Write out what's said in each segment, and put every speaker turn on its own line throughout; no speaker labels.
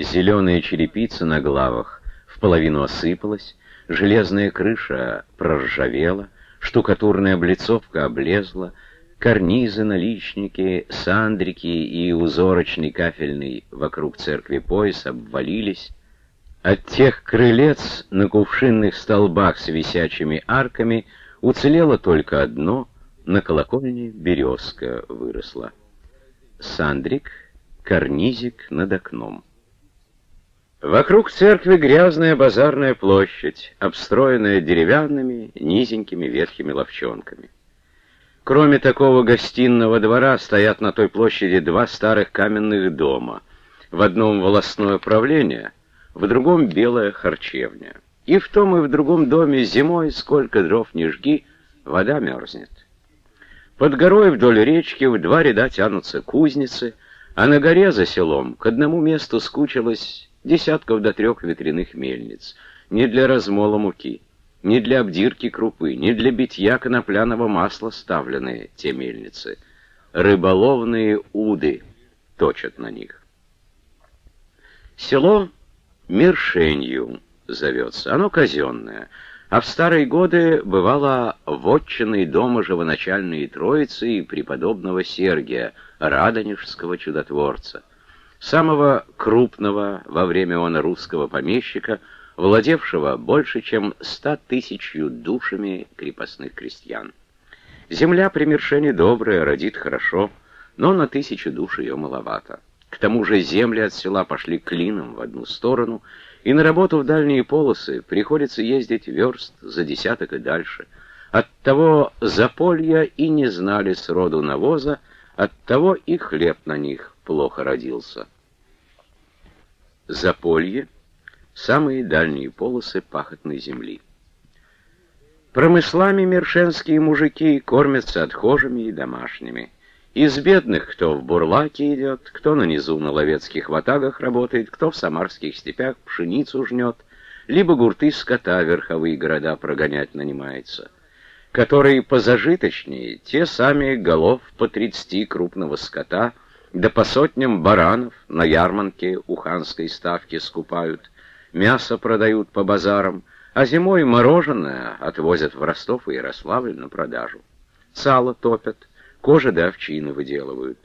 Зеленая черепица на главах в половину осыпалась, железная крыша проржавела, штукатурная облицовка облезла, карнизы, наличники, сандрики и узорочный кафельный вокруг церкви пояс обвалились. От тех крылец на кувшинных столбах с висячими арками уцелело только одно, на колокольне березка выросла. Сандрик, карнизик над окном. Вокруг церкви грязная базарная площадь, обстроенная деревянными, низенькими ветхими ловчонками. Кроме такого гостиного двора стоят на той площади два старых каменных дома. В одном волосное управление, в другом белая харчевня. И в том и в другом доме зимой, сколько дров не жги, вода мерзнет. Под горой вдоль речки в два ряда тянутся кузницы, а на горе за селом к одному месту скучилось десятков до трех ветряных мельниц, не для размола муки не для обдирки крупы, не для битья конопляного масла ставленные те мельницы. Рыболовные уды точат на них. Село Мершенью зовется. Оно казенное, а в старые годы бывало вотчиной дома живоначальной Троицы и преподобного Сергия, радонежского чудотворца, самого крупного во время он русского помещика — владевшего больше, чем ста тысячью душами крепостных крестьян. Земля при Мершене добрая, родит хорошо, но на тысячу душ ее маловато. К тому же земли от села пошли клином в одну сторону, и на работу в дальние полосы приходится ездить верст за десяток и дальше. Оттого заполья и не знали сроду навоза, оттого и хлеб на них плохо родился. Заполье — самые дальние полосы пахотной земли. Промыслами мершенские мужики кормятся отхожими и домашними. Из бедных кто в бурлаке идет, кто на низу на ловецких ватагах работает, кто в самарских степях пшеницу жнет, либо гурты скота верховые города прогонять нанимается. Которые позажиточнее, те сами голов по тридцати крупного скота, да по сотням баранов на ярманке у ханской ставки скупают, мясо продают по базарам, а зимой мороженое отвозят в Ростов и Ярославль на продажу. Сало топят, кожи да овчины выделывают.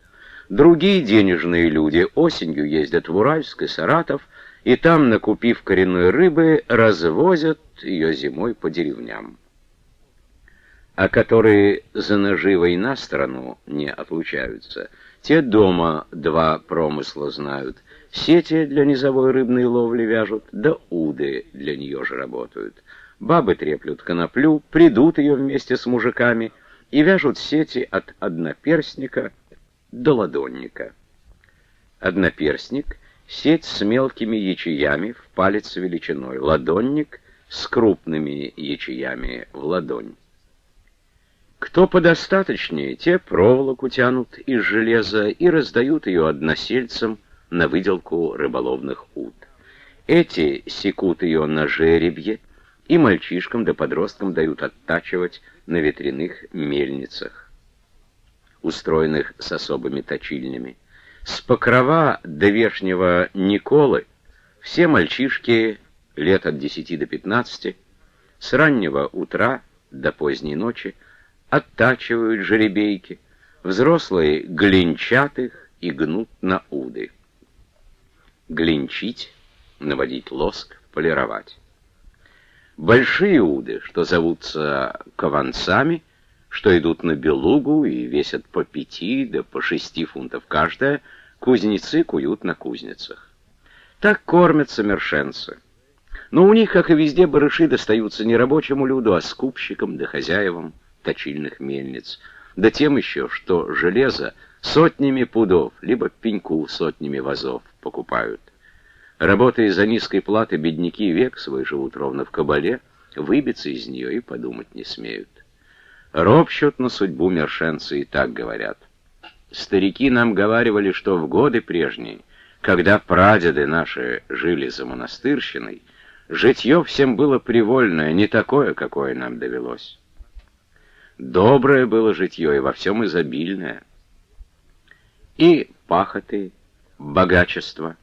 Другие денежные люди осенью ездят в Уральск и Саратов, и там, накупив коренной рыбы, развозят ее зимой по деревням. А которые за наживой на страну не отлучаются, те дома два промысла знают — Сети для низовой рыбной ловли вяжут, да уды для нее же работают. Бабы треплют коноплю, придут ее вместе с мужиками и вяжут сети от одноперстника до ладонника. Одноперстник — сеть с мелкими ячеями в палец величиной, ладонник — с крупными ячеями в ладонь. Кто подостаточнее, те проволоку тянут из железа и раздают ее односельцам, на выделку рыболовных ут. Эти секут ее на жеребье, и мальчишкам да подросткам дают оттачивать на ветряных мельницах, устроенных с особыми точильнями. С покрова до вешнего Николы все мальчишки лет от 10 до 15 с раннего утра до поздней ночи оттачивают жеребейки, взрослые глинчат их и гнут на уды глинчить, наводить лоск, полировать. Большие уды, что зовутся кованцами, что идут на белугу и весят по пяти да по шести фунтов каждая, кузнецы куют на кузницах. Так кормятся мершенцы. Но у них, как и везде, барыши достаются не рабочему люду, а скупщикам да хозяевам точильных мельниц, да тем еще, что железо сотнями пудов, либо пеньку сотнями вазов покупают. Работая за низкой платы, бедняки век свой живут ровно в кабале, выбиться из нее и подумать не смеют. Ропщут на судьбу мершенцы и так говорят. Старики нам говаривали, что в годы прежние, когда прадеды наши жили за монастырщиной, житье всем было привольное, не такое, какое нам довелось. Доброе было житье и во всем изобильное. И пахоты, богачество —